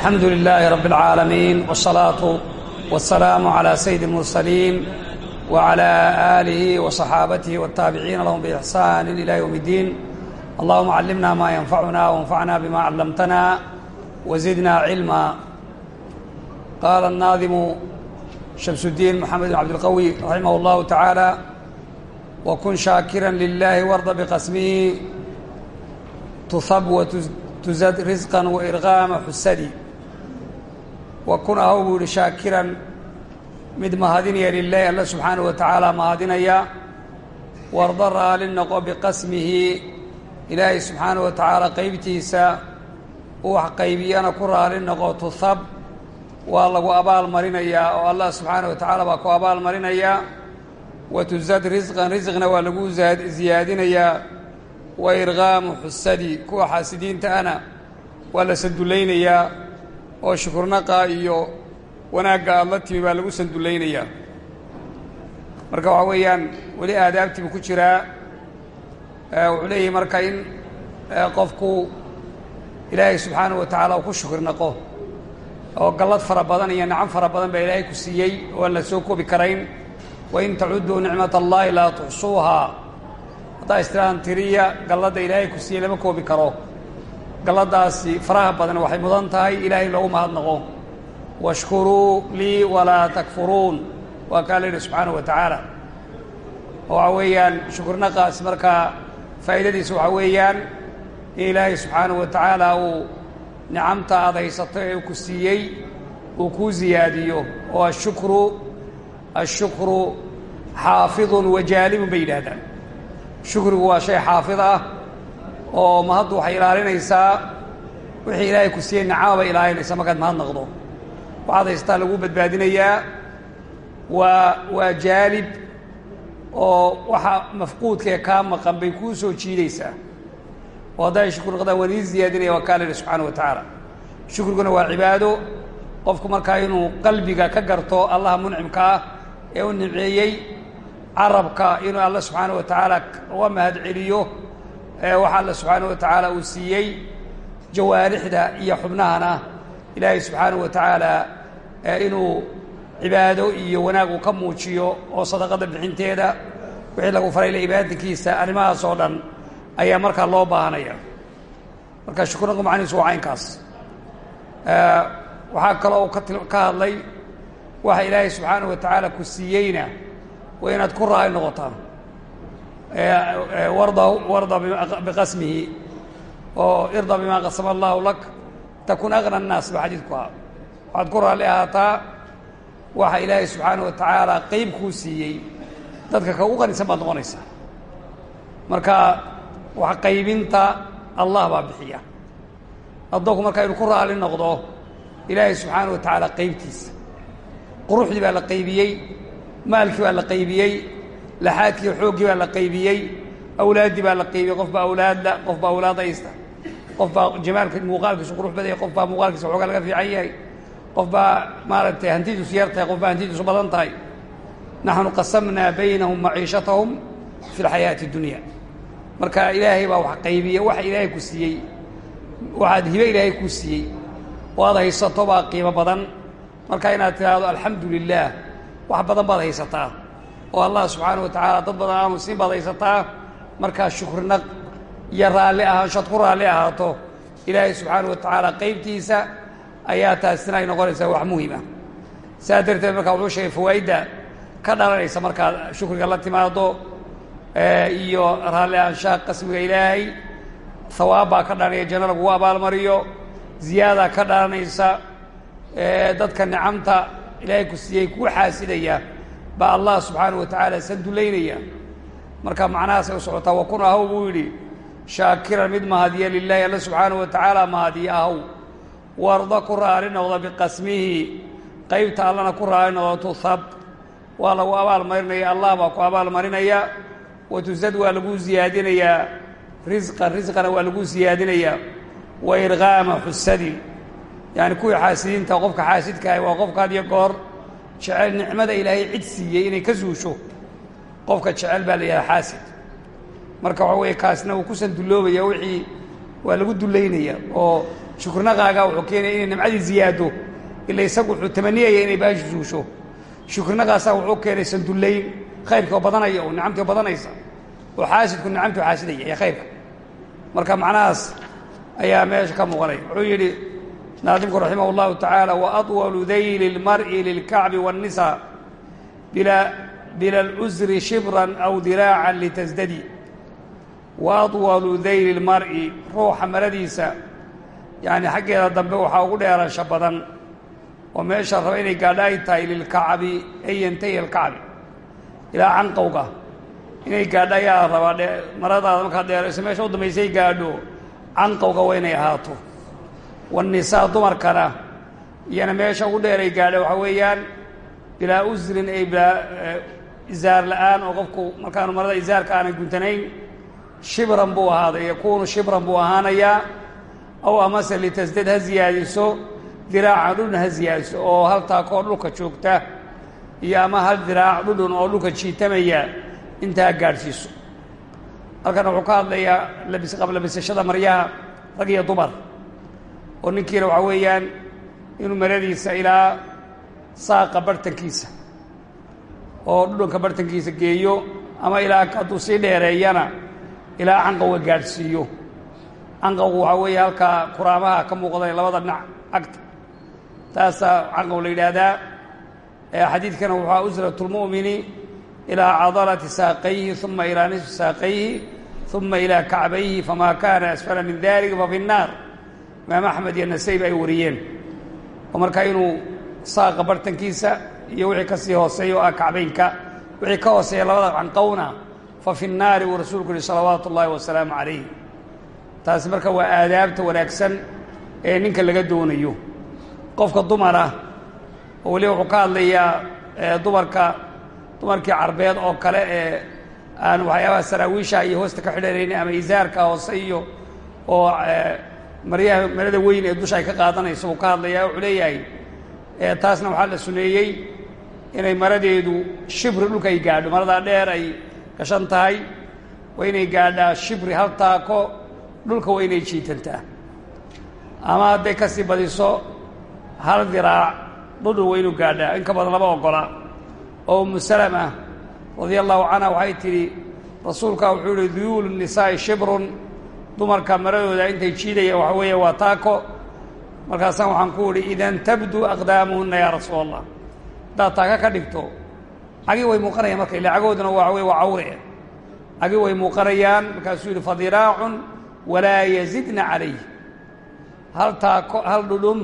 alxamdu lilaahi rabi اlcaalamiin wالsalaatu wasalaamu calaa sayidi اlmursaliin wacalaa aalihi waصaxaabatihi wاtaabiciina lahum biixsaani ila ywm اddiin allahuma callimna maa yanfacuna wanfacna bima callamtana wazidna cilma qaala الnaadimu shamsudiin moxamed bn cabdilqawi raximah اllahu tacaala wakun shaakira lilahi warda biqasmihi tuhab watuzad risqan wairqaama xusadi wa kun ahow buu yihi shaakiran mid mahadinaya lilaahi alla subxaanahu wa tacaala mahadinaya. Warda raali noqo biqasmihi ilaahay subxaanahu wa tacaala qaybtiisa u wax qaybiyana ku raali noqo tuhab waa lagu abaal marinayaa oo allah subxaanahu wa tacaala baa ku abaal marinayaa. Watuzad risqan risqna waa lagu ziyaadinayaa. Wa irqaamu xusadi kuwa xaasidiinta ana waa la sandullaynayaa oo shukurnaqa iyo wanaagga aad la timi baa lagu sandullaynayaa marka waxaa weeyaan weli aadaabtii buu ku jiraa wuxuu leeyahay marka in qofku ilaahay subxaanahu wa tacaala uu ku shukrinaqo oo gallad fara badan iyo nacam fara badan baa ilaahay ku siiyey oo aan la soo koobi karayn. Wain tacuduu nicmat allaahi laa tuxsuuhaa. Haddaa istiraan tiriya galladda ilaahay ku siiyey lama koobi karo galladaasi faraha badan waxay mudan tahay ilaahay loogu mahadnaqo. Washkuruu lii walaa takfuruun. Waa kaa la yidhi subxaanahu wa tacaala. Oo waxaa weeyaan shukurnaqaas markaa faa'iidadiisa waxaa weeyaan in ilaahay subxaanahu wa tacaala uu nicamta aad haysato ee ku siiyey uu kuu ziyaadiyo. Oo ashukru ashukru xaafidun wa jaalibun bay yidhaahdaan. Shukrigu waa shay xaafid ah oo mahaddu waxay ilaalinaysaa wixii ilaahay ku siiyey nicama bay ilaalinaysaa markaad mahad naqdo waxaad haystaa lagu badbaadinayaa waa waa jaalib oo waxa mafquudkaee kaa maqan bay kuu soo jiidaysaa. Oo hadday shukri naqdaan waa nii ziyaadinaya waa kaa yidhi subxaana wa tacaala. Shukriguna waa cibaado. Qofku markaa inuu qalbiga ka garto allaha muncimka ah ee u nimceeyey carabka inuu alla subxaana wa tacaala uga mahad celiyo waxa alla subxaana wa tacaala uu siiyey jawaarixda iyo xubnahana ilaahay subxaana wa tacaala inuu cibaado iyo wanaag uu ka muujiyo oo sadaqada bixinteeda wixii lagu faray ibaadankiisa arrimahaas oo dhan ayaa markaa loo baahanaya marka shukurnaku macnihiisu waa caynkaas. Waxaa kaloo ka hadlay waxa ilaahay subxaana wa tacaala ku siiyeyna waa inaad ku raali noqotaan warda biqasmihi oo irda bimaa qasama allahu lak takun aqna annaas ba xadiidku ahaa. Waxaad ku raalli ahaataa waxa ilaahay subxaana wa tacaala qeyb kuu siiyey dadka ka u qanisan baad noqonaysaa. Marka wax qaybinta allah baa bixiya. Addoonku marka inu ku raali noqdo ilaahay subxaana wa tacaala qaybtiisa quruxdii baa la qaybiyey maalkii baa la qaybiyey laxaadkii xooggii baa la qaybiyey awlaaddii baa la qaybiyey qof baa awlaadla qof baa awlaad haysta qof baa jamaalka muuqaalkiisu qurux badaya qof baa muuqaalkiisa xoogaa laga fiican yahay qof baa maaragtay hantidiisu yar tahay qof baa hantidiisu badan tahay. Naxnu qasamnaa baynahum maciishatahum fi lxayaati اdunya marka ilaahay baa wax qaybiya waxa ilaahay ku siiyey waxaad hibe ilaahay kuu siiyey oo aad haysato baa qiimo badan. Marka inaad tidhaahdo oo allah subxaana wa tacaala dad badan aanu siin baad haysataa markaa shukrinaq iyo raalli ahaanshood ku raalli ahaato ilaahay subxaana wa tacaala qaybtiisa ayaa taasina ay noqonaysaa wax muhima saas darteed markaa wuxuu sheegay fawaa'idda ka dhalanaysa markaad shukriga la timaado iyo raalli ahaanshaha qasmiga ilaahay hawaab baa ka dhalanaya janno lagugu abaalmariyo ziyaadaa ka dhalanaysa dadka nicamta ilaahay ku siiyey kuu xaasidaya baa allah subxaana wa tacaala sandullaynaya marka macnahaasay u socotaa wa kun ahow buu yidhi. Shaakiran mid mahadiya lilaahi alla subxaana wa tacaala mahadiya ahow. Warda ku raali noqda biqasmihi. Qaybta allana ku raali noqda tuhab waa lagu abaal marinaya allah baa ku abaal marinaya watuzad waa lagu ziyaadinayaa risqan risqana waa lagu siyaadinayaa wa irqaama xusadin yacani kuwii xaasidiinta qofka xaasidkaahi waa qofka had iyo goor jecel nicmada ilaahay cid siiyey inay ka suusho qofka jecel baa la yidhaha xaasid. Marka waxa weeye kaasna uu ku sanduloobaya wixii waa lagu dullaynaya oo shukrinaqaaga wuxuu keenaya inay nimcadii ziyaado ila isagu wuxuu tamaniyaya inay baashi suusho. Shukrinaqaasaa wuxuu keenay sandullayn khayrkii oo badanaya oo nicamtii badanaysa oo xaasidku nicamtuu xaasidaya ee khayrka. Marka macnahaas ayaa meesha ka muuqanaya. Wuxuu yidhi naadimku raximah اllahu tacaala waأطwalu dayli اlmar'i lilkacbi wالnisa bila اlcusri shibran aw diraacan litasdadi waأطwalu dayli اlmar'i ruuxa maradiisa yani xaggeeda dambe waxaa ugu dheerasha badan oo meesha raba inay gaadha ay tahay lilkacbi ay yantahi alkacbi ilaa canqowga inay gaadho ayaa rabaa dhe maradaada markaa dheerayso meesha u dambaysay gaadho canqowga waa inay ahaato waannisaa dumarkana iyana meesha ugu dheeray gaadha waxaa weeyaan bilaa usrin ay bilaa isaar la'aan oo qofku markaanu marada isaarka aanan guntanayn shibran buu ahaaday yakuunu shibran buu ahaanayaa aw amase litasdad ha ziyaadiso diraacan dhudhun ha ziyaadiso oo hal taakoo dhulka joogta iyo ama hal diraac dhudhun oo dhulka jiitamaya intaa gaadhsiiso. Halkan wuxuu ka hadlayaa labis qablabisashada maryaha rag iyo dumar oo ninkiina waxaa weeyaan inuu maradiisa ilaa saaqa bartankiisa oo dhudhunka bartankiisa geeyo ama ilaa hadduu sii dheereeyana ilaa canqowga gaadhsiiyo. Canqowgu waxaa weeye halkaa kuraamaha ka muuqday labada dhinac agta. Taasaa canqow la yidhaahdaa xadiidkana waxaa usratulmu'mini ilaa cadalati saaqayhi uma ilaa nisfi saaqayhi uma ilaa kacbayhi famaa kaana asfala min dalika fafi nnaar imaam axmed iyo nasayb ay wariyeen. Oo markaa inuu saaqa bartankiisa iyo wixii ka sii hooseeya oo ah kacbaynka wixii ka hooseeya labada canqowna fa fi uu rasuulku yihi salawaatu ullaahi wasalaamu calayh taasi marka waa aadaabta wanaagsan ee ninka laga doonayo. Qofka dumara oo weliba wuxuu ka hadlayaa dumarka dumarkii carbeed oo kale ee aan waxyaabaha saraawiisha iyo hoosta ka xidhanaynin ama isaarka hoose iyo oo maryaha marada weyn ee dusha ay ka qaadanayso uu ka hadlayaa wuxuu leeyahay taasna waxaa la suneeyey inay maradeedu shibri dhulka ay gaadho. Maradaa dheer ay gashan tahay waa inay gaadhaa shibri hal taako dhulka waa inay jiitantaa. Ama hadday ka sii badiso hal diraac dhudhun waa inuu gaadhaa. In ka badan laba ogola oo umu salama radia allahu canha waxay tidhi rasuulka wuxuu yihi duyuulu nisaa'i shibrun dumarka maradooda intay jiidayaan waxa weeye waa taako. Markaasaan waxaan ku idhi idan tabdu aqdaamuhunna yaa rasuul allah taaka ka dhigto cagi way muuqanayaan marka ila cagooduna waa wey waa cawre cagi way muuqanayaan markaasuu yidhi fadiraacun walaa yazidna calayh hal taako hal dhudhun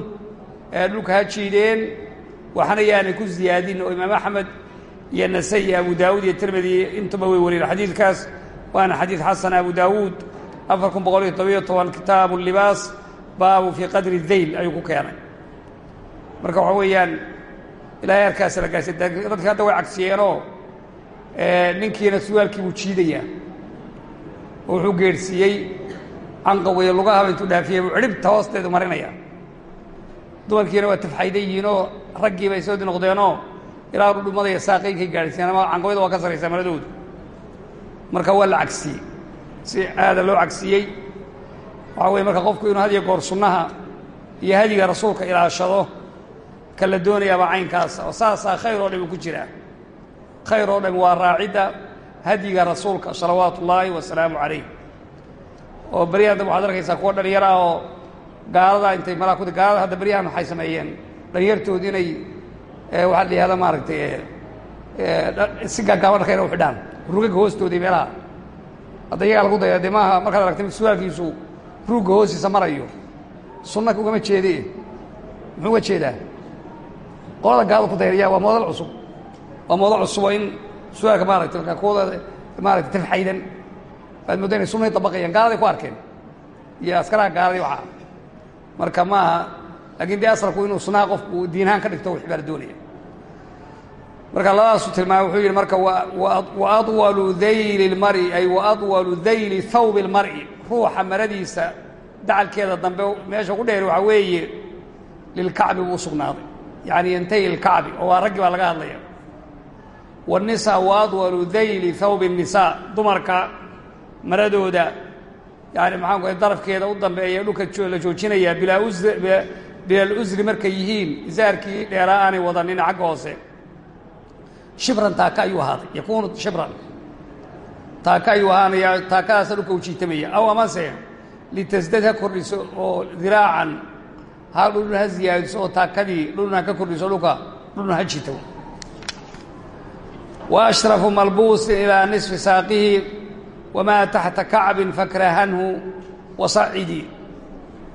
ee dhulka ha jiideen waxna yaanay ku ziyaadin. Oo imaam axmed iyo nasay iyo abu daawuud iyo tirmidi intuba way wariyeen xadiidkaas waana xadiid xasan abu daawuud afar kun boqol iyo todobiyo toban kitaabu libaas baabu fii qadri dayl ayuu ku keenay. Marka waxa weeyaan ilaahay arkaasi la gaarsiy dadki hadda way cagsiyeenoo ninkiina suwaalkii buu jiidayaa. Oo wuxuu geedhsiiyey canqawiyo lugahaba intuu dhaafiyey buu cidhibta hoosteedu marinaya dumarkiina waa tafxaydan yihiinoo raggii bay soo noqdeenoo ilaa sarraysaa maradoodu. Marka waa la cagsiyey si aada loo cagsiyey. Waxaa weye marka qofku inuu had goor sunnaha iyo hadiga rasuulka ilaashado ka la doonayaabaa caynkaasa oo saasaa khayr oo dham uu ku jiraa khayr oo dham waa raacidda hadiga rasuulka salawaatu ullaahi wasalaamu calayh. Oo beryahan dab waxaad arkaysaa kuwa dhalinyaro ah oo gaalada intay malaa ku gaalada hadda beryahan waxay sameeyeen. Dhalinyartoodu inay waxaa la yihahda maaragtay si gaagaaban dharka u xidhaan. Rugaga hoostooda meelaha hadda iyagaa lagu daya dee maaha markaad aragta mid suwaalkiisu ruugga hoostiisa marayo sunna ugama jeede muxuu uga jeedaa? Qolada gaalada ku dayarya waa moodal cusub. Waa moodal cusuboo in suwaalka maaragtay markaa kuwada maaragtay tafxaydan waad moodda inay sunnahay dabaqayaan gaaladay ku arkeen. Iyo askaraha gaaladii waxaa. Marka maaha laakiin dee asalku inuu sunnaha qofku diinahaan ka dhigto wixii baa la doonaya marka labadaasu tilmaamay wuxuu yidhi marka wa adwalu dayli lmari ay wa adwalu dayli thawbi lmar'i. Ruuxa maradiisa dacalkeeda dambe meesha ku dheeri waxaa weeye lilkacbi buu sugnaaday. Yacni yantahi ilkacbi oo waa raggii baa laga hadlaya waannisaa wa adwalu dayli thawbi nnisaa dumarka maradooda yani maxaan ku darafkeeda u dambeeya dhulka la joojinayaa bilaa usri markay yihiin isaarkii dheeraa aanay wadanin xagga hoose shibran taaka ayuu ahaaday. Yakuunu shibran. Taaka ayuu ahaanaya taakadaasa dhulka u jiitamaya aw amase litasdad ha kordhiso oo diraacan. Ha dhulna ha ziyaadiso oo taakadii dhulna ka kordhiso dhulka dhulna ha jiitamo wa ashrafu malbuusin ilaa nisfi saaqihi wamaa taxta kacbin fakrahanhu wasacidi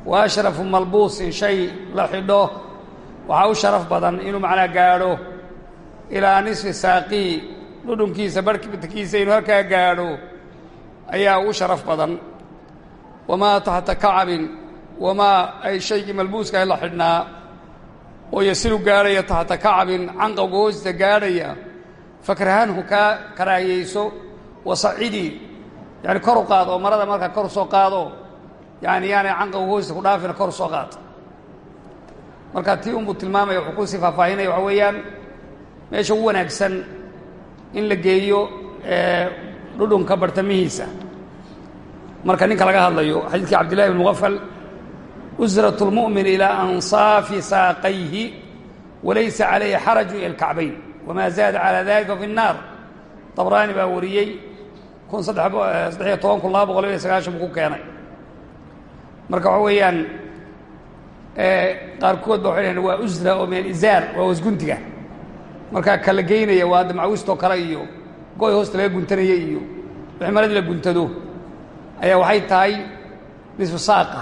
wa ashrafu malbuusin shay la xidho. Waxaa u sharaf badan inuu macnaa gaadho ilaa nisfi saaqihi dhudhunkiisa barhkiisa inuu halkaa gaadho ayaa ugu sharaf badan. Wamaa taxta kacbin wamaa ay shaygii malbuuskaah la xidhnaa. Oo yasilu gaadhaya taxta kacbin canqowga hoostiisa gaadhaya. Fakrahanhu kaa karaahiyeyso wasacidi yani kor u qaad marada markaa kor soo qaado yani yaanay canqowga hoostiisa ku dhaafina kor soo qaad. Marka tii unbuu tilmaamaya wuxuu ku sii faahfaahinaya waxa weeyaan meesha ugu wanaagsan in la geeyo dhudhunka bartamihiisa marka ninka laga hadlayo xadiidkii cabdillahi bn muqafal usrat اlmu'min ilaa ansaafi saaqayhi walaysa calayhi xaraju ila اlkacbayn wamaa zaada calaa dalika fi الnaar dabraani baa wariyey kun saddexiyo toban kun laba boqol iyo sagaashan buu ku keenay marka waxa weeyaan qaarkood ba waxay dhaheen waa usra oo min izaar waa wasguntiga markaa kala geynaya waa hadda macawistoo kale iyo goy hoosta laga guntanaya iyo wixii maradii la guntado. Ayaa waxay tahay nisfu saaqa.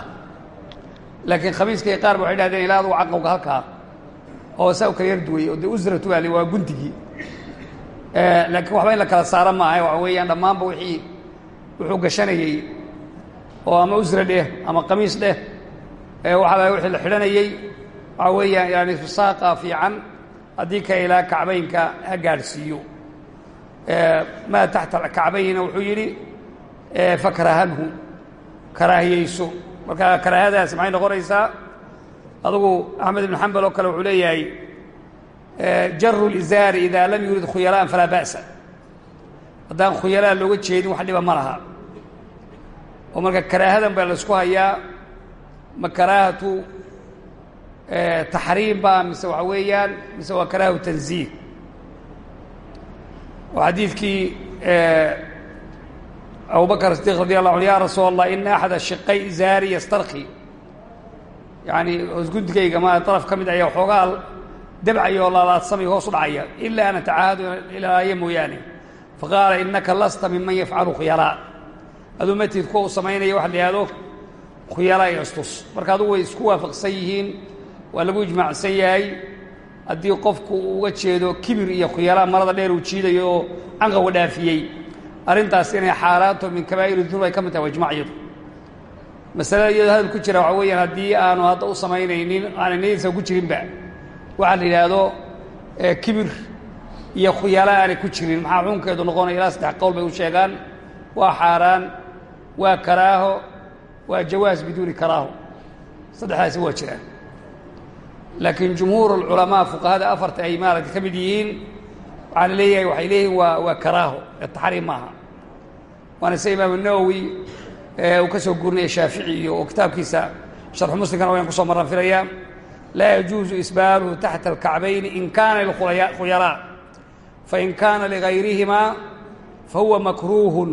Laakiin khamiiskay qaar ba waxay dhahdeen ilaa adugu caqowga halkaa oo saa u kala yar duway oo dee usratu baa waa guntigii laakiin waxba in la kala saara maaha waxa weeyaan dhammaanba wixii wuxuu gashanayey oo ama usra dheh ama qamiis dheh. Waxaa wixii la xidhanayey waxaa weeyaan ilaa nisfu saaqa fiican haddii ka ilaa kacbaynka ha gaadhsiiyo. Maa taxta kacbayna wuxuu yidhi fakrahanhu karaahiyeyso. Marka karaahadaasi maxay noqonaysaa? Adugu axmed ibn xambal oo kale wuxuu leeyahay jaru lizaari ida lam yurid khuyaraan falaa ba'sa. Haddaan khuyalaa looga jeedin wax dhiba ma laha. Oo marka karaahadan baa la isku hayaa ma karaahatu taxriim ba mise waxa weeyaan mise waa karaahu tanziih. Oo xadiidkii abu bakr sidiq radi allah anu ya rasuul allah ina axada shiqay izaari yastarki yani hoosgundigayga ma daraf ka mid ayaa waxoogaa dabcaya oo laalaadsamay hoos u dhacaya. Ila an atacaahadu ilaaya mooyaane. Faqaala inaka lasta miman yafcalu khuyalaa aduu matid kuwa u samaynaya waxa la yihahdo khuyalaa iyo astus marka adugu way isku waafaqsan yihiin waa lagu ijmaacsan yahay. Haddii qofku uga jeedo kibir iyo khuyalaa marada dheer uu jiidayo oo canqawga dhaafiyey. Arrintaas inay xaaraanto min kabaa'ir dunub ay ka mid tahay waa ijmac iyadu masalada iyadoo hadal ku jira waxaa weeyaan haddii aanu hadda u samaynaynin aanay niyadiisa ku jirinba. Waxaa la yidhaahdo kibir iyo khuyala aanay ku jirin. Maxaa xukunkeedu noqonaya? Ilaa saddex qowl bay u sheegaan. Waa xaaraan waa karaaho waa jawaas biduuni karaaho. Saddexdaasi waa jiraan laakiin jumhuur alculamaa fuqahada afarta ay maaragtay ka mid yihiin waxaa la leeyahay waxay leeyihiin waa waa karaaho taxriim maaha. Waana sida imaamu nawowi uu ka soo gurinaya shaafici iyo oo kitaabkiisa sharxu muslimkana wayan ku soo marran filayaa laa yajuuzu isbaaluhu taxta alkacbayni in kaana lilkhuyalaa fain kaana ligayrihimaa fahuwa makruuhun.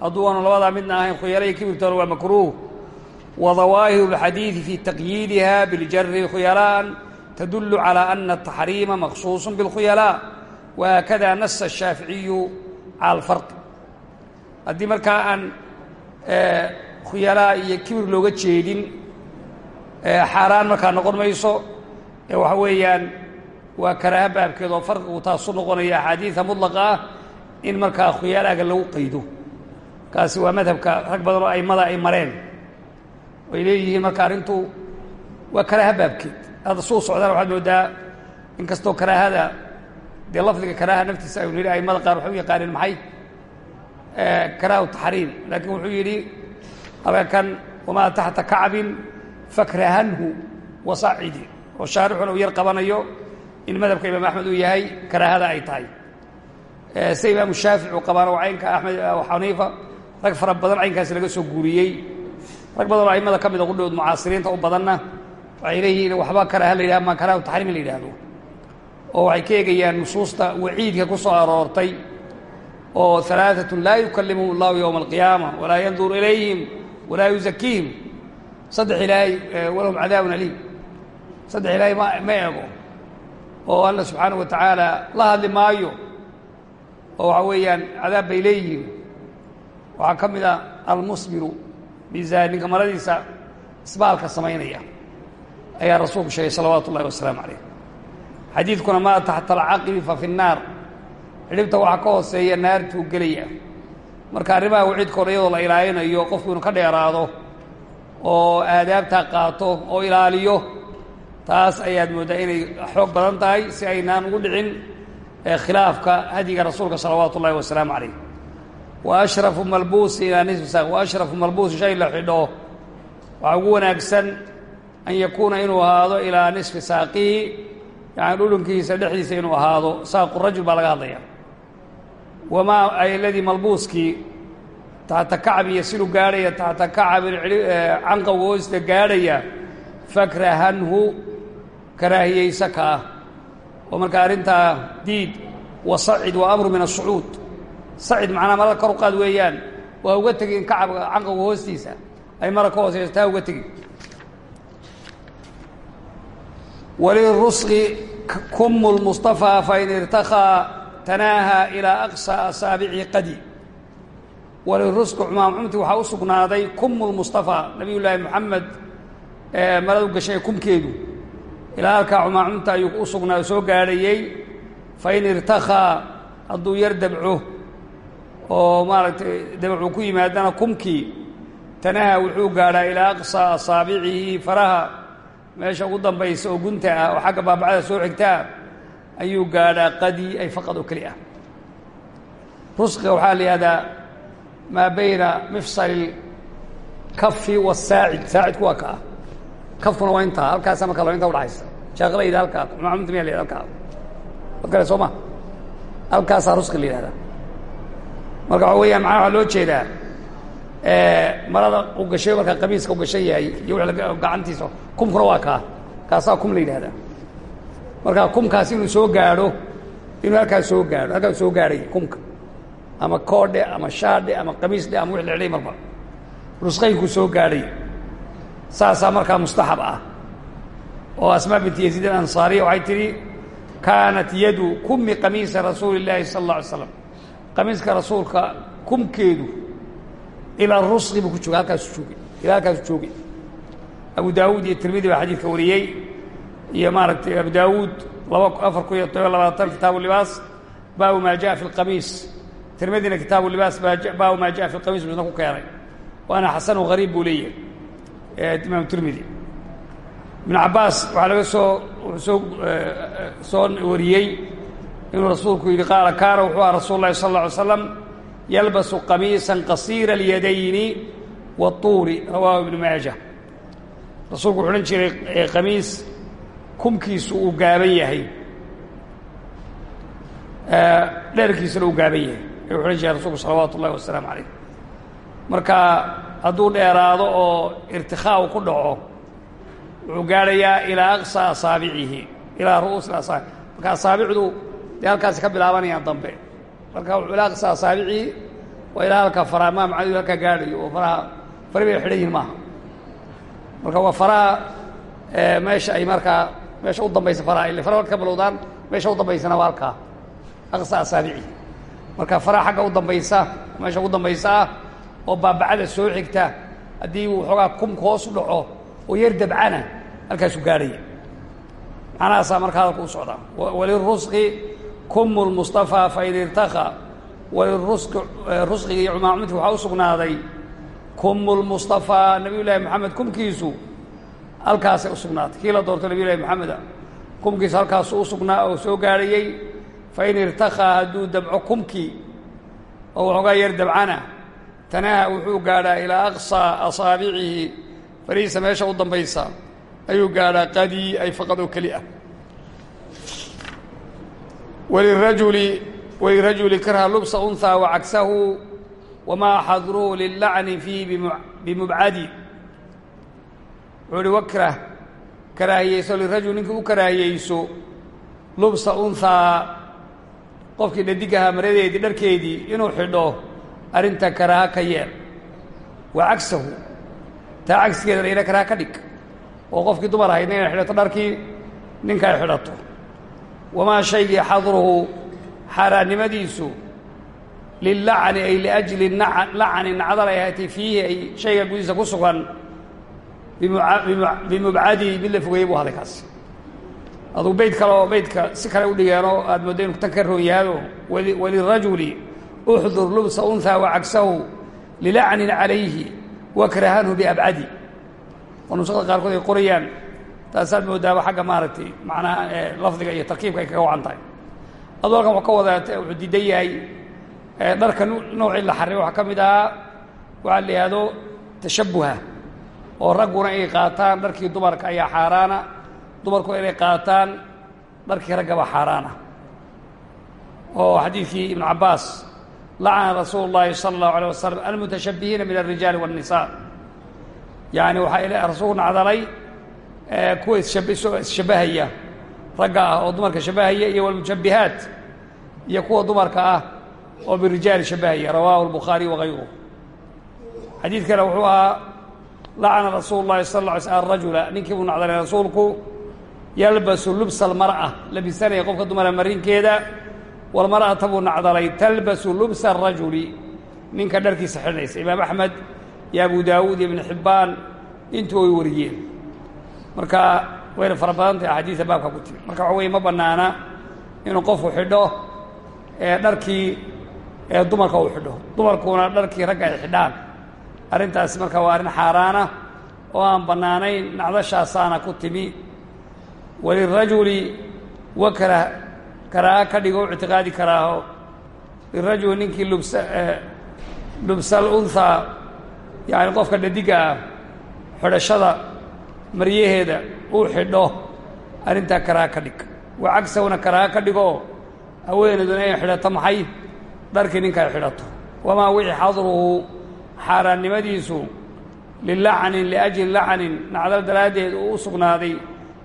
Hadduu aanu labadaa midna ahayn khuyala iyo kibirtoona waa makruuh وظواهر الحديث في تقييدها بالجر خيلاء تدل على أن التحريم مخصوص بالخيلاء وهكذا نص الشافعي على الفرق haddii markaa aan khuyalaa iyo kibir looga jeedin xaaraan markaa noqon mayso ee waxa weeyaan waa karaaha baabkeed oo farqigu taasu noqonaya axaadiida mudlaqa ah in markaa khuyalaaga lagu qaydo kaasi waa madhabka rag badan oo aimada ay mareen way leeyihiin marka arrintu waa karaaha baabkeed. Hadda suu socdaan waxaad moodaa in kastoo karaahada dee lafdiga karaaha naftiisa aynu nidhi aimada qaar waxay u yaqaaneen maxay? Karaahu taxriim. Laakiin wuxuu yidhi halka kan wamaa taxta kacbin fakrahanhu wasacidi oo shaarixuna uu yar qabanayo in madhabka imaam axmed uu yahay karaahada ay tahay. Sida imaamu shaafici uu qabaana waa caynka axmed abu xaniifa rag fara badan caynkaasi laga soo guuriyey rag badanoo aimada ka mida qudhood mucaasiriinta u badanna waxay leeyihiin waxba karaha la yidhaha ma karaahu taxriim la yidhaahdo. Oo waxay ka eegayaan nusuusta waciidka ku soo aroortay oo alaaatun laa yukallimuhum allahu yowma alqiyaama walaa yandur ilayhim walaa yuzakiihim saddex ilaahay walahum cadaabun aliim. Saddex ilaahay ma ma eego. Oo alla subxaanahu wa tacaala la hadli maayo. Oo waxaa weeyaan cadaab bay leeyihiin. Waxaa ka mid a almusbiru miisaan ninka maradiisa isbaalka samaynaya. Ayaa rasuulku sheegay salawaatu ullahi wasalaamu calayh. Xadiidkuna maa taxta alcaqibi fa fi nnaar xidhibta waxaa ka hooseeya naartuu gelaya. Marka arrimaha waciidkooda iyadoo la ilaalinayo qofku ka dheeraado oo aadaabtaa qaato oo ilaaliyo taas ayaad mooddaa inay xoog badan tahay si aynaan ugu dhicin khilaafka hadyiga rasuulka salawaatu ullahi wasalaamu calayh wa ashrafu malbuusi ilaa nisfi saaq wa ashrafu malbuusi shay la xidho. Waxaa ugu wanaagsan an yakuuna inuu ahaado ilaa nisfi saaqihi yani dhudhunkiisa dhexdiisa inuu ahaado. Saaqu rajul baa laga hadlaya wamaa ayladii malbuuskii taxta kacbi yasilu gaadhaya taxta kacabin canqawga hoosta gaadhaya fakrahanhu karaahiyeysa ka. Ah oo marka arrintaa diid sacid macnaa mara kor u qaad weeyaan? Waa uga tegin kacabka canqawga hoostiisa. Ay mara ka hooseysa taa uga tegin. Walirusqi kumu lmustafaa fain irtakaa tanaaha ilaa aqsa asaabici qadi. Walirusqi cumaamcumti waxaa u sugnaaday kumu lmustafaa nabiy llaahi moxamed maradu gashay kumkeedu. Ilaa halkaa cumaamcumta ayuu u soo gaadhayey fain irtakaa hadduu yar dabco oo maaragtay dabcu ku yimaadana kumkii tanaha wuxuu gaadhaa ilaa aqsaa asaabicihi faraha. Meesha ugu dambaysa oo gunta ah oo xagga baabacada soo xigtaa ayuu gaadhaa qadi ay faqad oo keli ah. Rusqiga waxaa la maa bayna mifsali kafi wasaacid saacidku waa ka ah. Kafkuna waa intaa halkaasa marka lo inta udhaxaysa shaaqla yidha halkaa maamumta miya la halkaa wakale soo ma? Halkaasaa rusqi la yihahdaa marka waxa weeyaan macnaha loo jeedaa? Marada u gashay markaa qamiiska u gashan yahay iyo w gacantiisa kumkuna waa kaa. Kaasaa kum la yidhahdaa marka kumkaas inuu soo gaadho inuu halkaas soo gaadho halkaas soo gaadhay kumka. Ama koodhe ama shaadhe ama qamiisdhe ama wix ledhay marba. Rusqaynkuu soo gaadhay. Saasaa markaa mustaxab ah. Oo asmaa binti yaziid alansaariya waxay tidhi kaanat yadu kumi qamiisa rasuuli illaahi sala alla alay slam qamiiska rasuulka kumkeedu ilaa rusli buu ku jooga halkaasu jooge ilaa halkaasu jooge abu daawuud iyo tirmidi baa xadiidka wariyey iyo maaragtay abu daawuud laba afar kun iyo todoba labaatan kitaabu libaas baabu maa jaa fi lqamiis. Tirmidina kitaabu libaas baabu maa jaa fi lqamiis buu isna ku keenay. Waana xasanu hariib buu leeyahay imaamu tirmidi. Ibnu cabbaas waxaa laga soo soo soo wariyey inuu rasuulku yidhi qaala kaana wuxuu aha rasul اlahi sal اlla alay slam yalbasu qamiisa qasiira اlyadayni wاطuuri rawaahu ibnu maaja rasuulku wuxu odhan jiray qamiis kumkiisu uu gaaban yahay dheerkiisuna uu gaaban yahay ayuu odhan jiray rasulku salawaatu ullahi wasalaamu calayh marka hadduu dheeraado oo irtikhaa u ku dhaco wuxuu gaadhayaa ilaa aqsa asaabicihi ilaa ru'uusi asaabic marka asaabicdu dee halkaasi ka bilaabanayaan dambe. Marka wuxuu ilaa aqsa asaabicihi waa ilaa halka faraha maa macnadu halkaa gaadhayo oo faraha fari bay xidhan yihiin maaha. Marka waa faraha meesha ay markaa meesha u dambaysa faraha ile faraha ka bilowdaan meesha u dambaysana waa halkaa. Aqsa asaabici marka faraha xagga u dambaysa meesha ugu dambaysa ah oo baabacada soo xigta haddii uu xoogaa kumka hoos u dhaco oo yar dabcana halkaasuu gaadhaya. Macnahaasaa marka hadalka u socdaa walirusqi kumu lmustafaa fain walirusqi rusqiga iyo cumaamudki waxaa u sugnaaday kumu lmustafaa nabiy llaahi moxamed kumkiisu halkaasay u sugnaatay. Kii la doorto nabiy llahi moxameda kumkiisu halkaasu u sugnaa oo soo gaadhayey fain irtakaa hadduu dabco kumkii oo waxoogaa yar dabcana tanaha wuxuu gaadhaa ilaa aqsaa asaabicihi farihiisa meesha u dambaysa ayuu gaadhaa qadii ay faqad oo keli ah walirajuli walirajuli karha lubsa unhaa wacagsahu wamaa xadruhu lilacni fiihi bimubcadi wuxuu uhi wakrah karaahiyeyso lirajul ninkii u karaahiyeyso lubsa unhaa qofkii dhadigahaa maradeedii dharkeedii inuu xidho arrinta karaaha ka yeel wa cagsahu taa cagsigeedana ina karaaha ka dhig oo qofkii dumar ahaydna inay xidhato dharkii ninka ay xidhato wamaa shaygii xadruhu xaaraannimadiisu lilacni ay liajli lacni nacdal ay ahaatay fiihi ay shayga gudihiisa ku sugan bimubcadi mid la fogeeyey buu haday kaasi aduu beyd kale oo beydka si kale u dhigeenoo aad moodda inu tan ka roon yahaado walirajuli uxdur lubsa unhaa wa cagsahu lilacnin calayhi wakrahanhu biabcadi oo qaarkood ay qorayaan taasaad moodaaba xagga maaragtay macnaha lafdiga iyo tarkiibka ay kaga wacan tahay aduu halkan wa ka wadaa wuxuu diidan yahay dharka noocii la xarrimay waxaa ka mid ahaa waxaa la yihahdo tashabbuha oo ragguna inay qaataan dharkii dumarka ayaa xaaraana dumarku inay qaataan dharkii raggaba xaaraana oo xadiidkii ibnu cabbaas lacana rasuulu اllahi salى اllahu alيه wasalam almutashabbihiina min alrijaali wالnisa yaani waxaa rasuulku nacdalay kuwa isshabbahaya ragga ah oo dumarka shabbahaya iyo wاlmushabbihaat iyo kuwa dumarka ah oo birijaali shabbahaya rawaahu اlbukhaariy wagayruh xadiid kale wuxuu ahaa lacana rasuulu llahi sal lla alay sl arajula ninkii buu nacdalay rasuulku yalbasu lubsa almar'a labisanaya qofka dumara marinkeeda walmar'ata buu nacdalay talbasu lubsa arajuli ninka dharkiisa xidhanaysa imaam axmed iyo abu daawuud iyo ibnu xibbaan intuu ay wariyeen marka wayna fara badan tahay axaadiida baabka ku timi marka waxa weye ma bannaana inuu qofku xidho dharkii dumarka uu xidho. Dumarkuna dharkii ragga ay xidhaan. Arrintaasi marka waa arrin xaaraana oo aan bannaanayn nacdashaasaana ku timi. Walirajuli wakrah karaaha ka dhigo u ictiqaadi karaaho. Lirajuli ninkii lubsa lubsal unhaa yacni qofka dhadiga ah xidhashada maryaheeda uu xidho arrintaa karaaha ka dhig. Wa cagsawna karaaha ka dhigoo haweeneeduna inay xidhato maxay? Dharkii ninka xidhato. Wamaa wixii xadruhu xaaraannimadiisu lilacnin liajli lacnin nacdal daraaddeed uu u sugnaaday.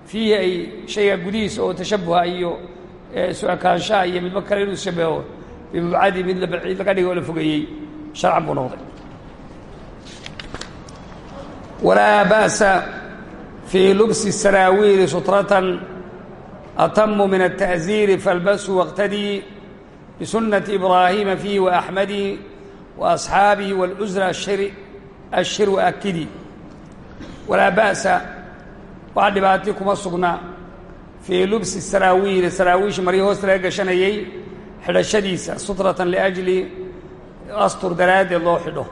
Fiihi ay shayga gudihiisa oo tashabbuha iyo su'akaanshaha iyo midba kale inuu shabaho bimubcadi mid labaciid laga dhigay oo la fogeeyey. Sharcan buu noqday. Walaa ba'sa fii lubsi saraawiili sutratan atamu min alta'ziiri falbasu waqtadii bisunnati ibraahiima fiihi waaxmadii waasxaabihi wاlcusra ashir waakidii walaa ba'sa wax dhibaati kuma sugna fii lubsi saraawiili saraawiishi maryo hoosta laga gashanayey xidhashadiisa sutratan liajli astur daraaddeed loo xidho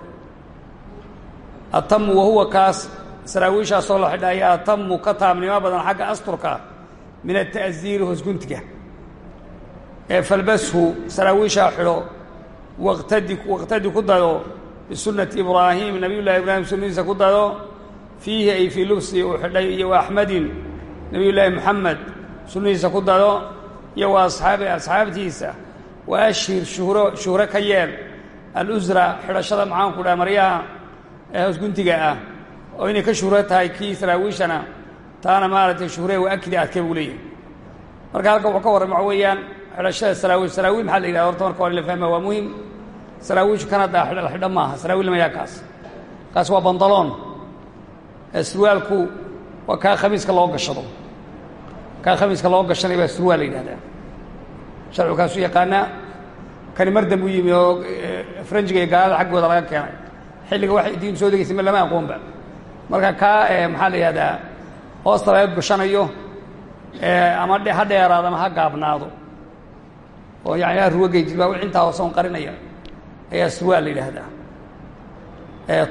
atamu wahuwa kaas saraawiishaasoo la xidhaya atamu ka taamnimo badan xagga asturka min ata'ziiri hoosguntiga falbashu saraawiishaa xidho waqtadi waqtadi ku dado bisunnati ibraahim nabiy llahi ibraahim sunnadiisa ku dado fiihi ay fii lubsi uu xidhay iyo wa axmedin nabiy llaahi moxamed ku dado iyo wa asxaabi wa ashhir shuhro shuhro ka yeel alusra xidhashada maxaanku dhaha maryaha ee hoosguntiga ah oo inay ka shuhro tahay kii saraawiishana taana maaragtay shuhree wa akidi adkee buu leeyahay. Marka halka wuxuu ka warram waxa weeyaan xidhashada saraawiish saraawiil maxaa la yidhahda horta marka waa in la fahma waa muhiim saraawiishu kan hadda la xidho maaha saraawiil lama yaha kaas. Kaas waa bandaloon. Surwaalku waa kaa khamiiska loo gashado. Kaa khamiiska loo gashanay baa surwaal la yidhahdaa. Sharcigu kaasu yaqaanaa kani mar dambe u yimi oo faranjiga iyo gaalada xaggooda laga keenay. Xilliga waxay diin soo degaysay ma lama aqoonba marka kaa maxaa la yidhahdaa? Hoosta laga gashanayo ama ha dheeraado ama ha gaabnaado. Oo yani ha ruwagay jilbaa wix intaa hoose on qarinaya ayaa surwaal la yidhaahdaa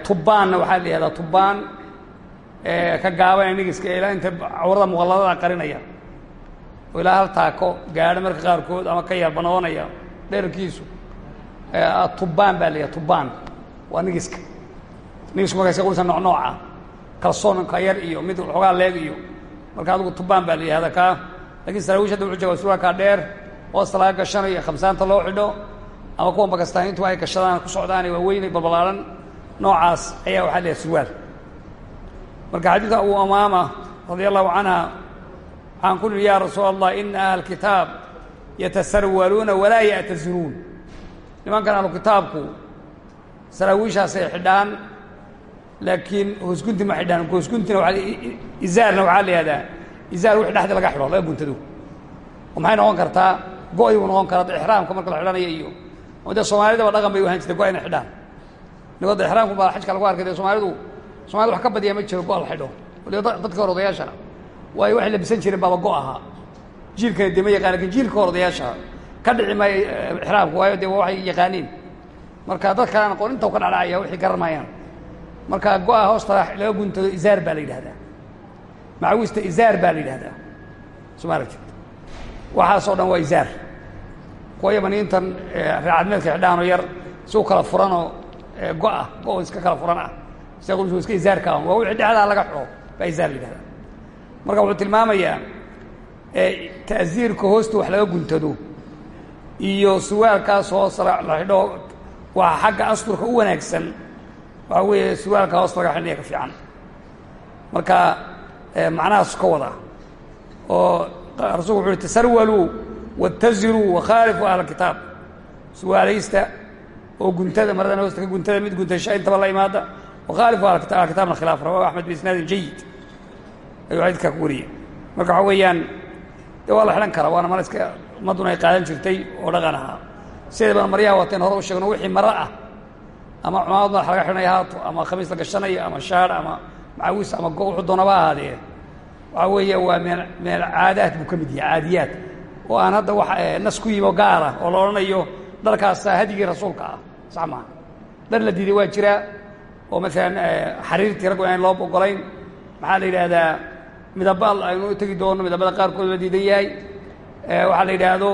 tubaanna waxaa la yihahdaa tubaan ka gaabanaya nigiska ilaa inta cawrada muqalladada qarinaya. Oo ilaa hal taako gaadho marka qaarkood ama ka yar banoonaya dherarkiisu tubaan baa la yidhahda tubaan waa nigiska nigisku markaas qursa nooc nooca kalsoonka yar iyo mid xoogaa leeg iyo marka adigu tubaan baa la yihahda kaa lakiin saraawiish wuxuu jega surwaalkaa dheer hoosta laga gashanayo khamsaanta loo xidho ama kuwa bakistaniintu ay gashadaan ku socdaane waaweyn balbalaaran noocaas ayaa waxaa leeyahay surwaal marka xadiidka abu amaama radia allahu canha waxaan ku nihi ya rasuul allah ina ahla kitaab yatasarwaluuna walaa ya'taziruun. Nimankan ahlu kitaabku saraawiishaasay xidhaan laakiin hoosgunti ma xidhaan hoosguntina izaarna waxaa la yihahdaa izaar dhexda laga xidho laga guntado maxay noqon kartaa? Go-y buu noqon karaa ixraamka marka la xidhanayo iyo dee soomaalidaba dhaqan bay ahaan jirtay go- xidhaan. Nigooda ixraamku baa xajka lagu arkay dee soomaalidu somalida wax ka badiya ma jiro go la xidho. Dadka hor waayo waxay labisan jireen baaba go ahaa. Jiilkana dee ma yaqaan laakiin jiilka hor ka dhici maayo ixraamka waayo dee waxay yaqaaniin. Marka dad kalaan aqoon inta ka dhacdhacaya waxay garan marka go-a hoosta laga guntado izaar baa la yidhahdaa. Macawista izaar baa la yidhahdaa. Soo ma aragtid? Waxaasoo dhan waa izaar. Kuwa yamaniintan raacadmeedka xidhaanoo yar si u kala furanoo go-ah go iska kala furan ah. Isagu iska izaarka waa wixii dhexdaa laga xidho baa izaar la yidhahdaa. Marka wuxuu tilmaamayaa ta'siirka hoosta wax laga guntado iyo surwaalkaas hoos la xidho waa xagga asturka u wanaagsan waxaa weeye surwaalka hoos laga xidhnaya ka fiican. Marka macnahaasu ka wada. Oo rasulku wuxu uhi tasarwaluu wataziruu wakhaalifuu ahla kitaab. Surwaalaysta oo guntada maradan hoosta ka guntada mid guntasha intaba la imaada wakhaalifu ahla kitab ahla kitabna khilaaf rawahu axmed biisnaadin jayid ayuu xadiidkaa ku wariyey. Marka waxaa weeyaan dee waa la xidhan karaa waana mara iska ummadduna ay qaadan jirtay oo dhaqan ahaa. Sideedabana maryaha wateen hore u sheegno wixii maro ah ama cumaamad madax laga xidhanaya haato ama khamiis la gashanayo ama shaar ama macawis ama go wuxuu doonaba ahaadee. Waxaa weeye waa meel meel caadaad buu ka mid yahay caadiyaad. Oo aan hadda wax nas ku yimi oo gaar ah oo la odhanayo dharkaasaa hadigii rasuulka ah sax maaha dhar la diiday waa jiraa oo maalan xariirtii raggu aan loo ogolayn. Maxaa la yidhaahdaa midaba aynu tegi doono midabada qaarkood la diidan yahay. Waxaa la yidhaahdo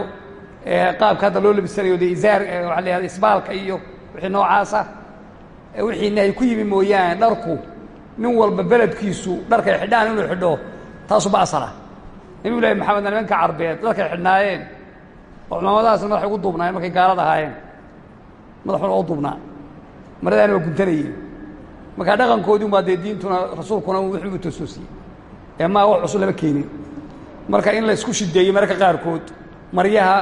qaabka hadda loo labisanayo de izaar waxa la yahada isbaalka iyo wixii noocaasa wixii nahy ku yimi mooyaane dharku nin walba beledkiisu dharkay xidhaan inuu xidho taasuba asala. Nabigu lahi maxamedna nimanka carbeed dharkay xidhnaayeen oo cumaamadahaasna madaxay ugu duubnaayeen markay gaalada ahaayeen madaxuna oo duubnaa. Maradaana waa guntanayeen markaa dhaqankoodii umbaa dee diintuna rasuulkuna wixii u toosoosiyey ee maa wax cusub lama keenin. Marka in laysku shideeyo mararka qaarkood maryaha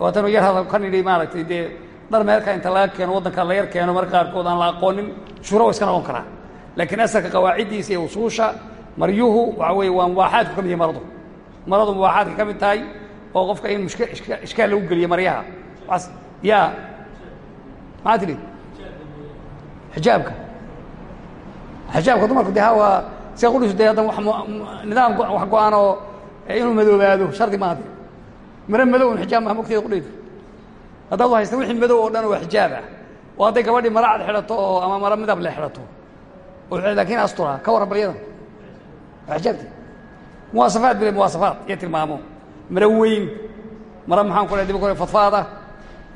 waatanu yar hadal ka nidhi maaragtay dee dhar meelka inta laga keeno waddanka la yar keeno mararka qaarkood aan la aqoonin shuro wa iska noqon karaa. Laakiin asalka qawaaciddiisa iyo usuusha maryuhu waxa weeye waa mubaaxaadku ka mid yahay maradu. Maradu mubaaxaadka ka mid tahay oo qofka in mushk ishkaal lagu geliyo maryaha. Ya maxaa tidhi xijaabka. Xijaabka dumarku de ha waa sia qudhisu de haddan nidaam wax go'aan oo inuu madoobaado shardi maaha de mare madow un xijaab maha mogteeda qudhayda haddaad haysta wixii madow oo dhan waa xijaab ah. Oo hadday gabadhii mara cad xidhato oo ama mara midab le xidhato. Laakiin astura ka warran baryada waa xijaabti. Muwaasafaad bile muwaasafaad iyo tilmaamo. Mara weyn mara maxaan ku dib kore fadfaada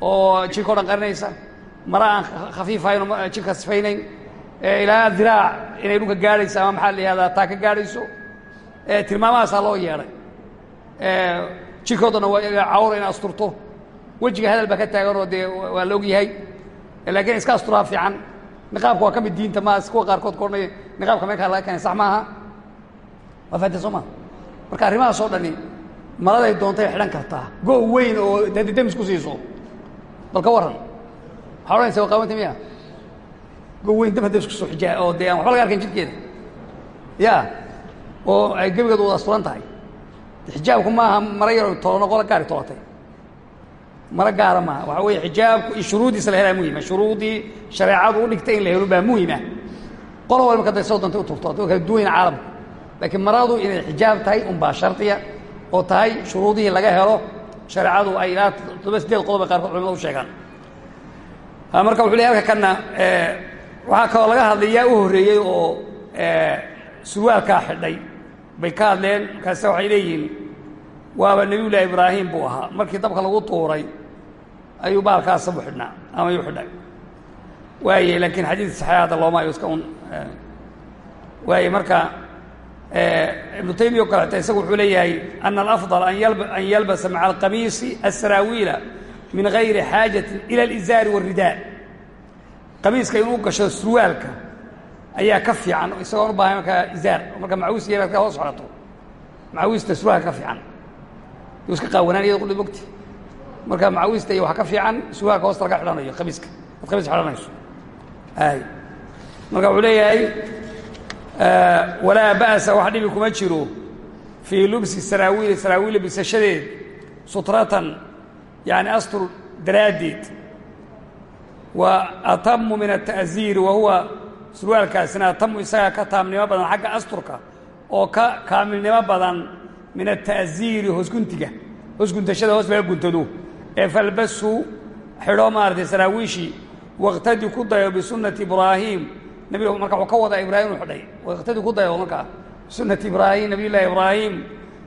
oo jirka o dhan qarinaysa. Mara aan khafiifahayn oo jirka sifaynayn. Ilaa diraac inay dhulka gaadhayso ama maxaa la yihahdaa taa ka gaadhayso. Tilmaamahaasaa loo yeedhay. Jirkao dhanna waa cawra inay asturto wejiga hadal baa ka taaganoo dee waa la og yahay laakiin iska asturaa fiican. Niqaabka waa ka mid diinta ma kuwa qaarkood ka odhanaya niqaabka meelkaa laga keenay sax maaha. Waa fahanteen soo maa marka arrimahaas oo dhani maladay doontay xidhan kartaa go weyn oo haddii demis ku siiso. Bal ka warran. Waxaa odhanaysa waa qaabanta miya. Go weyn dam demis ku soo xijaa oo dee aan waxba laga arkan jidkeeda. Ya. Oo ay gebigeedu wada asturan tahay. Xijaabku maaha mara yaro tolano qola gaari tolatay mara gaara maaha waxaa weeye xijaabku iyo shuruuddiisa la helaa muhima shuruuddii shareecadu u dhigtay in la helo baa muhima qola walba marka day soo dantay u turto hadda kala duwan yahin caalamka laakiin maradu inay xijaab tahay unbaa shardiya oo tahay shuruudihii laga helo shareecadu ay ilaa todoba sideed qodob qaarkood culimadu u sheegaan. Marka wuxu ley halka kanna waxaa kaloo laga hadlay yaa u horreeyey oo surwaalkaa xidhay. Bay ka hadleen markaase waxay leeyihiin waaba nebiyu llaahi ibraahim buu ahaa. Markii dabka lagu tuuray ayuu baalkaasabu xidhnaa ama ayuu xidhay. Waaye laakiin xadiid saxiix hadda looma ayo iska un waaye marka ibnu taymiya o kaleeta isagu wuxuu leeyahay ana alafضal an yalbasa maca alqamiisi asraawiila min gayri xaajatin ila alizaari waaridaa qamiiska inuu gasho surwaalka ayaa ka fiican isagoon u baahay markaa izaar marka macawiis ka hoos xorato macawiista surwaalka ka fiican yuu iska qaawanaan iyado qudhi mogti marka macawiista iyo waxa ka fiican surwaalka hoosta laga xidhanayo qamiiska ad qamiis xidhanayso. Ay. Marka wuxuu leeyahay walaa ba'sa wax dhibi kuma jiro fii lubsi saraawiili saraawiil bisashadeed sutratan yani astur daraaddeed. Wa atamu min ata'ziiri wa huwa surwaalkaasina atamu isagaa ka taamnimo badan xagga asturka oo ka kaamilnimo badan min ata'ziiri hoosguntiga hoosguntashada hoos laga guntado. Ee falbasu xidho maaratay saraawiishii waqtadi ku dayo bisunnati ibraahim. Nabiga marka wuxuu ka wadaa ibraahim uu xidhay waqtadi ku dayo markaa bisunnati ibraahim nabiy llahi ibraahim.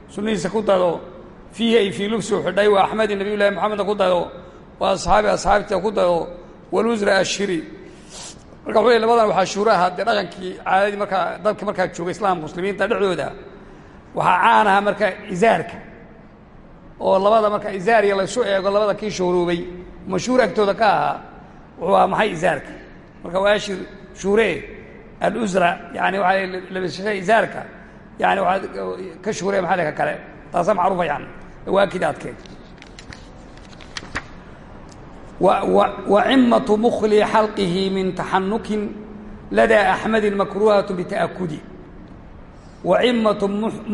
Sunnihiisa ku dado fiihi ay fii lubsi u xidhay wa axmedi nabiy llahi moxamedna ku dayo wa asxaabi asxaabtiisa ku dayo walusra ashiri. Marka wuxuu ley labadan waxaa shuuraha dee dhaqankii caadadii markaa dadka markaa jooga islaamka muslimiinta dhexdooda waxaa caan aha marka izaarka oo labada marka izaariya laysu eego labada kii shuuruubay mashhuur agtooda ka ahaa wuxuu ahaa maxay izaarka? Marka waa ashir shuuree alusra yani waxaa labashada izaarka yani waxaad ka shuuree maxaa ka kale? Taasaa macruufa yani waakida adkeed wacimatu mukli xalqihi min taxanukin ladaa axmedin makruuhat bita'akudi wacimatu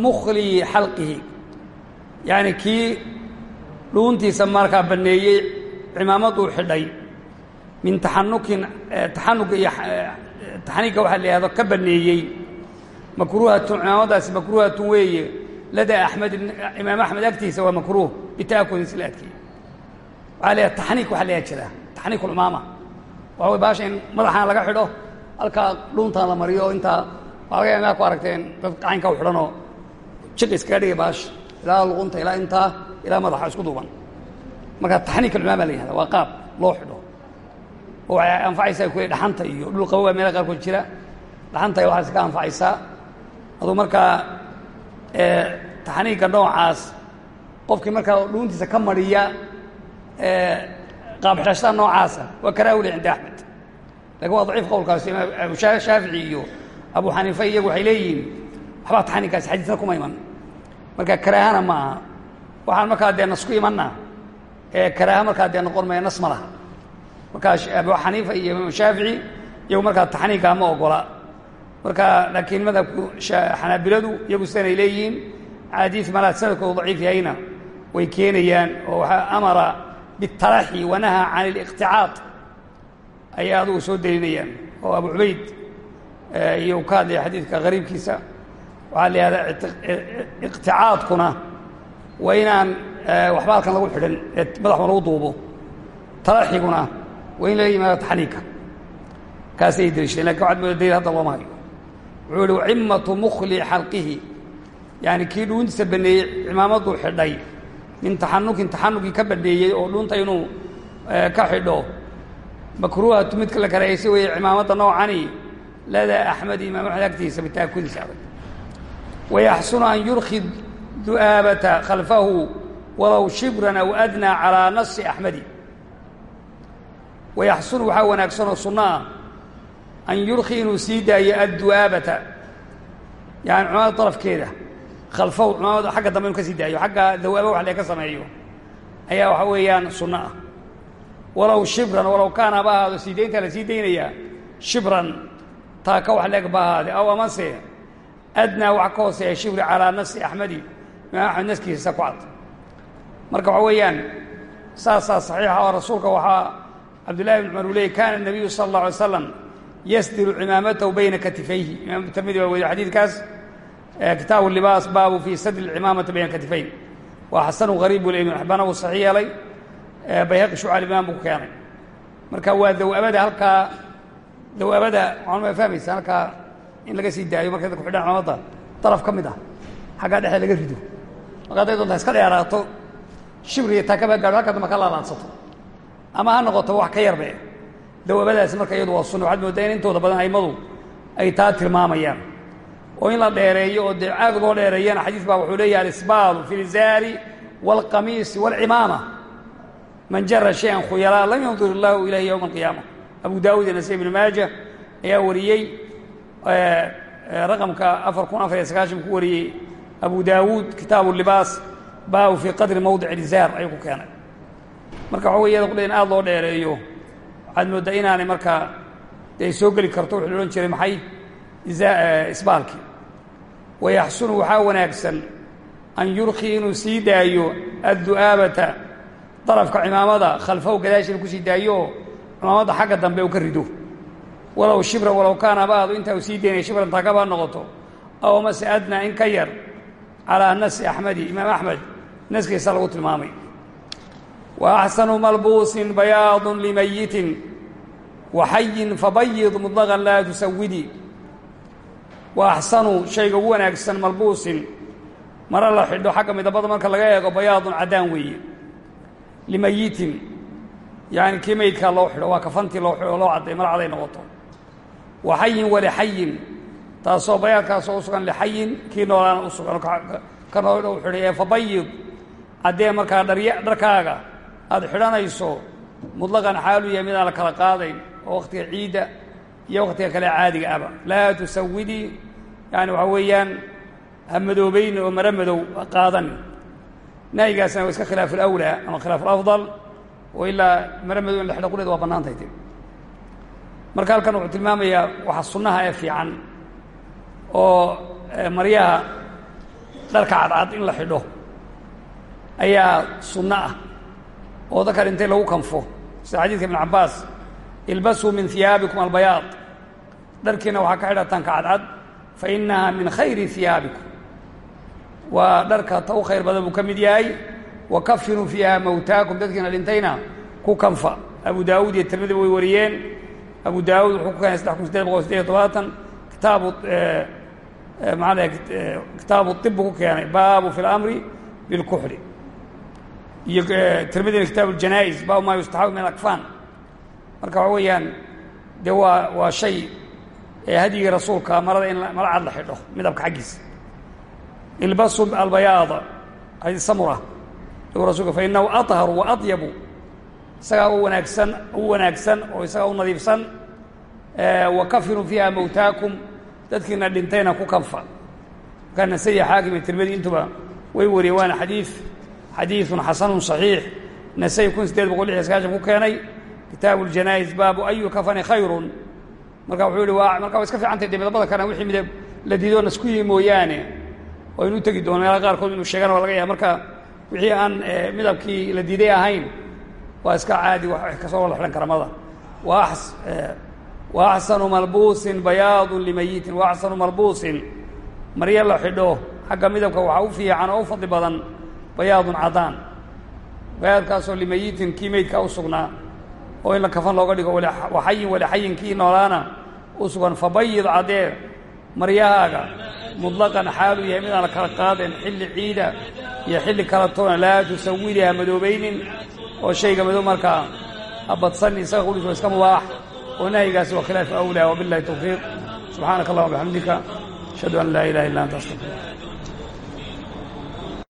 mukli xalqihi. Yani kii dhuuntiisa markaa banneeyey cimaamaduu xidhay min taxanukin taxanuka iyo taxniika waxaa la yihahdo ka banneeyey makruuhatun cimaamadaasi makruuhatun weeye. Ladaa axmedin imaam axmed agtiisa waa makruuh bita'akudin sila adkeey waxaa leeyahay taxniik waxaa leeyaha jira taxniik ulmaama waxa way baasha in madaxaan laga xidho halkaa dhuuntaan la mariyo intaa laga yaaa ku aragteen dad gacaynka u xidhanoo jiq iskaga dhigay baasha ilaa luqunta ilaa intaa ilaa madaxa isku duuban. Marka taxniik ulmaama la yihahda waa qaab loo xidho. Oo waxay anfacaysaa ku dhaxanta iyo dhul qabowa meela qaarkood jira. Dhaxanta iyo waxaas ka anfacaysaa. Aduu markaa taxniigga noocaas qofkii markaa dhuuntiisa ka mariya qaabxidhashada noocaasa waa karaahule cinda axmed laakiin waa daciif qowlkaasi abu shaafici iyo abu xaniifa iyagu waxay leeyihiin waxbaa taxniinkaasi xadiisna kuma iman. Marka karaahana ma aha. Waxaan markaa dee nas ku imanna karaaha markaa dee noqon maya nas ma laha. Markaa abu xaniifa iyo imaam shaafici iyagu markaa taxniinkaa ma ogola. Marka laakiin madhabku xanaabiladu iyagu sidanay leeyihiin axaadiis malaa sanadkoodu daciif yahayna. Way keenayaan oo waxaa amara biاtalaxi wanaha can اliqticaad ayay adugu soo deliinayaan oo abu cubayd iyo u ka hadlaya xadiidka gariibkiisa. Waxaa la yihahdaa iqticaadkuna waa inaan waxba halkan lagu xidhan ee madaxuna lagu duubo. Talaxiguna waa in laga yimaado taxniika kaasay deliishadeen laakiin waxaad mooda daliil hadda looma hayo. Wuxuu ihi wacimatu mukli xalqihi. Yani kii dhuuntiisa baneeyey cimaamaduu xidhay min taxanukin taxanukii ka baneeyey oo dhuunta inuu ka xidho makruuhatu midka la karahaysay weeye cimaamadda noocani ladaa axmed imaam axmed agtiisa bitaakudiisa wayaxsunu an yurki du'aabata khalfahu walow shibran aw adnaa calaa nasi axmedi wayaxsunu waxaa wanaagsanoo sunno ah an yurki inuu sii daayo addu'aabata yani cumaamada darafkeeda khalfahu cumaamada xagga dambe inu ka sii daayo xagga dawaaba wax lee ka sameeyo ayaa waxa weeyaan sunno ah walow shibran walow kaana haba ahaado sii dayntaa la sii daynayaa shibran taaka wax leeg ba ahaade aw amase adnaa wax ka hooseeya shibri calaa nasi axmedi imaam axmed naskiisa ku cad. Marka waxa weeyaan saasaa saxiixa oo rasuulka waxaa cabdullahi bn cumar uu leeyay kaana nabiyu sala allah alay slam yasdiru cimaamatahu bayna katifayhi. Imaam tirmidi baa weriye xadiidkaas. Kitaabu libaas baabu fii sadri cimaamati bayna katifayn waa xasanu hariib buu le ibn xibbaana wuu saxiix yeelay. Bayhaqi shucal imaam buu keenay. Marka waa dawaabada halkaa dawaabada ma fahmaysa halkaa in laga sii daayo markay dadku xidhaan cumamadda daraf ka mid ah. Xaggaa dhexda laga rido. Marka hadday doontaa iska dheeraato shibriya taakaba gaadho halka dambe ka ama ha noqoto wax ka yarbe. Dawaabadaasi marka iyadu waa sunna waxaad moodaa in intooda badan aimadu ay taa tilmaamayaan. Oo in la dheereeyo oo dee loo dheereeyana xadiis baa wuxuu leeyahay alisbaalu fi lizaari waalqamiisi waalcimaama man jara shay-an khuyalaa lam yandur illaahu ilayhi yowma alqiyaama abu daawud iyo nasai ibnu maaja ayaa wariyey raqamka afar kun afar iyo sagaashan ku wariyey. Abu daawuud kitaabu libaas baabu fii qadri mawdic lizaar ayuu ku keenay. Marka waxa wey iyada qudhe in aada loo dheereeyo waxaad mooddaa inaanay markaa dee ay soo geli karto wuxuu odhan jiray maxay? Isbaalkii. Wayaxsunu waxaa wanaagsan an yurkii inuu sii daayo addu'aabata darafka cimaamada khalfahu gadaashiina ku sii daayo oo cimaamadda xagga dambe uu ka rido. Walow shibra walow kaana baadu intaa uu sii daynaya shibran taakaba noqoto. Aw mase adnaa in ka yar calaa nasi axmedi imaam axmed naskiisa lagu tilmaamay. Wa axsanu malbuusin bayaadun limayitin waxayin fabayid mutlaqan laa tusawidi wa axsanu shayga ugu wanaagsan malbuusin mara la xidho xagga midabada marka laga eego bayaadun caddaan weeye. Limayitin yaani kii maydkaa loo xidho waa kafantii loo xidho loo cadday mar caday noqoto waxayin walixayin taasoo bayaadkaasoo u sugan lixayin kii noolaana u sugan ka nool u xidhay ee fabayid caddee markaa dharya dharkaaga aada xidhanayso mutlaqan xaalu yahay mid aan la kala qaadayn oo wakhtiga ciidda iyo wakhtiga kale caadiga aba laa tusawidii yaani waxaa weeyaan ha madoobayni oo maro madow qaadan nahyigaasna waa iska khilaafu ama khilaafu alafdal oo ilaa maro madow in la xidho quleed waa bannaantay ti marka halkan wuxuu tilmaamayaa waxa sunnaha ee fiican oo maryaha dharka cadcad in la xidho ayaa sunno ah. Oo dadka dhintay lagu kanfo. Sida xadiidka ibn cabbaas ilbasuu min hiyaabikum albayaad. Dharkiina waxaa ka xidhataan ka cadcad fa innaha min khayri hiyaabikum waa dharka ta u khayr badan buu ka mid yahay wa kafinuu fiiha mawtaakum dadkiina dhintayna ku kanfa abu daawuud iyo tirmidi way wariyeen abu daawuud wuxuu ku keenay saddex kun sideed boqol sideed iyo todobaatan kitaabu maxaa dhahay kitaabu طib buu ku keenay baabu fi اlamri bilkuxli iyo tirmidina kitaabu اljanaa'iz baabu maa yustaxabu min alakfaan marka waxa weeyaan dee waa waa shay hadyigii rasuulka marada in mara cad la xidho midabka xaggiisa ilbasu albayaada hadi samura u rasulka fa inahu aطharu wa aطyabu isagaa u wanaagsan u wanaagsan oo isagaa u nadiifsan wa kafinuu fiiha mawtaakum dadkiina dhintayna ku kanfa markaa nasaiy xaakim iyo tirmidi intuba way wariyeen waana xadiid xadiidun xasanun صaxiix nasay kun sideed boqol lix iyo sagaashan ku keenay kitaabu اljanaa'iz baabu ayu kafani khayrun marka wuxuu yihi waa marka wa iska fiicantay de midabada kalena wixii midab la diidoo nasku yihi mooyaane oo inu tegi doono meelaha qaarkood inuu sheegana waa laga yahay marka wixii aan midabkii la diiday ahayn waa iska caadi ka soo wada xidhan kara mada. Wa axsanu malbuusin bayaadun limayitin wa axsanu malbuusin marya la xidho xagga midabka waxaa u fiican oo u fadli badan bayaadun caddaan bayaadkaasoo limayitin kii meydkaa u sugnaa oo in la kafan looga dhigo waxayin walixayin kii noolaana u sugan. Fabayid caddee maryahaaga mutlaqan xaalu yahay midaan la kala qaadayn xilli ciida iyo xilli kala toona laa tusawidiha madoobaynin oo shayga madow markaa abadsan isaga qudhiis waa iska mubaax. Oo nahyigaasi waa khilaafu awlaa wabillahi tawfiiq. Subxaanaka allahuma bixamdika ashhadu an laa ilaha illa anta astaqir